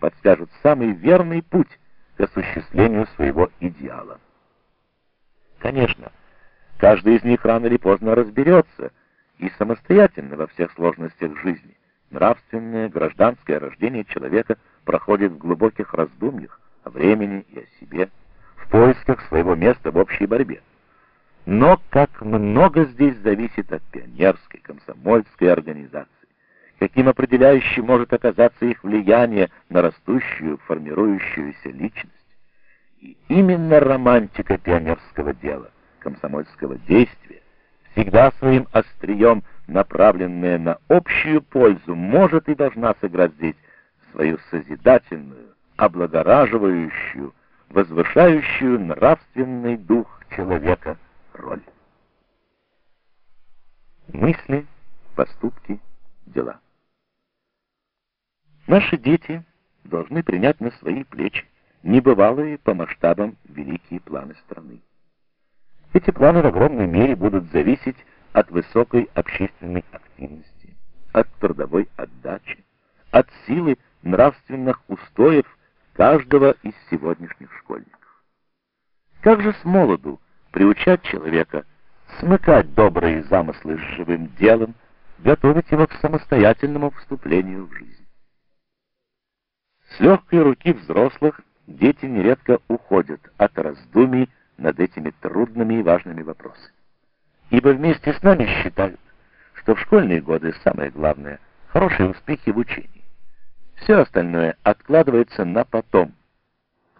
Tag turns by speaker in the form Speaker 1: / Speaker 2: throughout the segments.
Speaker 1: подскажут самый верный путь к осуществлению своего идеала. Конечно, каждый из них рано или поздно разберется и самостоятельно во всех сложностях жизни. Нравственное, гражданское рождение человека проходит в глубоких раздумьях о времени и о себе, в поисках своего места в общей борьбе. Но как много здесь зависит от пионерской, комсомольской организации, каким определяющим может оказаться их влияние на растущую, формирующуюся личность. И именно романтика пионерского дела, комсомольского действия, всегда своим острием, направленная на общую пользу, может и должна сыграть здесь свою созидательную, облагораживающую, возвышающую нравственный дух человека роль. Мысли, поступки, дела. Наши дети должны принять на свои плечи небывалые по масштабам великие планы страны. Эти планы в огромной мере будут зависеть от высокой общественной активности, от трудовой отдачи, от силы нравственных устоев каждого из сегодняшних школьников. Как же с молоду приучать человека смыкать добрые замыслы с живым делом, готовить его к самостоятельному вступлению в жизнь? С легкой руки взрослых дети нередко уходят от раздумий над этими трудными и важными вопросами. Ибо вместе с нами считают, что в школьные годы самое главное — хорошие успехи в учении. Все остальное откладывается на потом.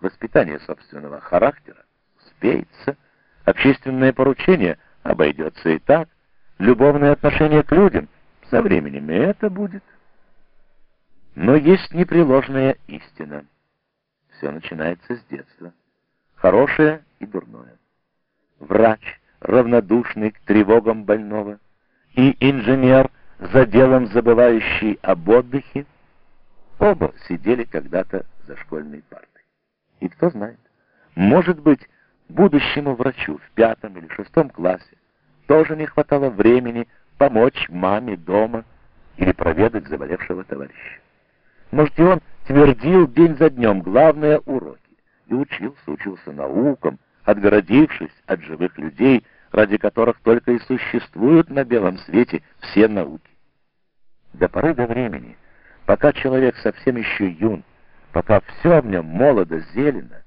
Speaker 1: Воспитание собственного характера успеется, общественное поручение обойдется и так, любовное отношение к людям со временем и это будет. Но есть непреложная истина. Все начинается с детства. Хорошее и дурное. Врач, равнодушный к тревогам больного, и инженер, за делом забывающий об отдыхе, оба сидели когда-то за школьной партой. И кто знает, может быть, будущему врачу в пятом или шестом классе тоже не хватало времени помочь маме дома или проведать заболевшего товарища. Может, и он твердил день за днем главные уроки и учился, учился наукам, отгородившись от живых людей, ради которых только и существуют на белом свете все науки. До поры до времени, пока человек совсем еще юн, пока все в нем молодо, зелено,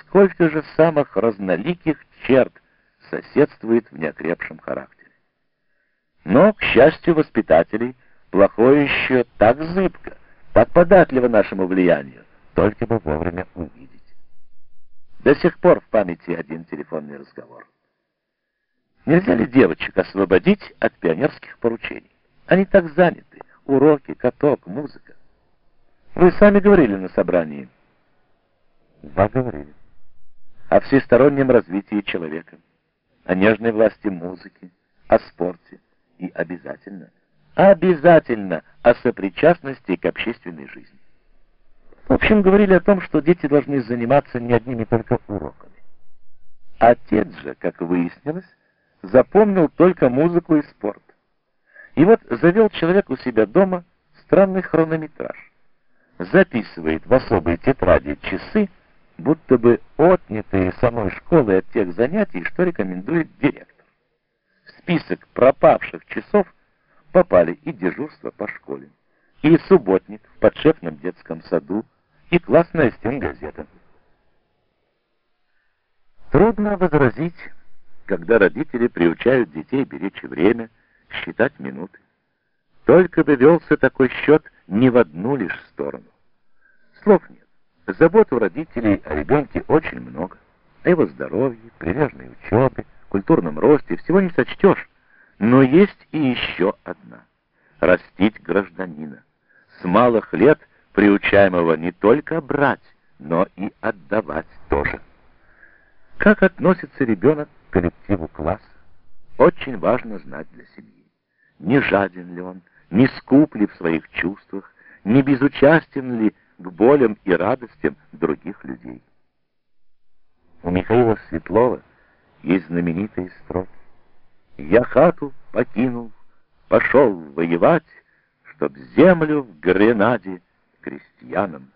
Speaker 1: сколько же самых разноликих черт соседствует в неокрепшем характере. Но, к счастью воспитателей, плохое еще так зыбко, так податливо нашему влиянию, только бы вовремя увидеть. До сих пор в памяти один телефонный разговор. Нельзя ли девочек освободить от пионерских поручений? Они так заняты. Уроки, каток, музыка. Вы сами говорили на собрании.
Speaker 2: Да, говорили.
Speaker 1: О всестороннем развитии человека, о нежной власти музыки, о спорте и обязательно – обязательно о сопричастности к общественной жизни. В общем, говорили о том, что дети должны заниматься не одними только уроками. Отец же, как выяснилось, запомнил только музыку и спорт. И вот завел человек у себя дома странный хронометраж. Записывает в особой тетради часы, будто бы отнятые самой школой от тех занятий, что рекомендует директор. В список пропавших часов попали и дежурство по школе, и субботник в подшефном детском саду, и классная стенгазета. Трудно возразить, когда родители приучают детей беречь время, считать минуты. Только бы велся такой счет не в одну лишь сторону. Слов нет. Забот у родителей о ребенке очень много. О его здоровье, прилежной учебе, культурном росте всего не сочтешь. Но есть и еще одна — растить гражданина, с малых лет приучаемого не только брать, но и отдавать тоже. Как относится ребенок к коллективу класса? Очень важно знать для семьи. Не жаден ли он, не скуп ли в своих чувствах, не безучастен ли к болям и радостям других людей. У Михаила Светлова есть знаменитые строки. Я хату покинул, пошел воевать, Чтоб землю в Гренаде крестьянам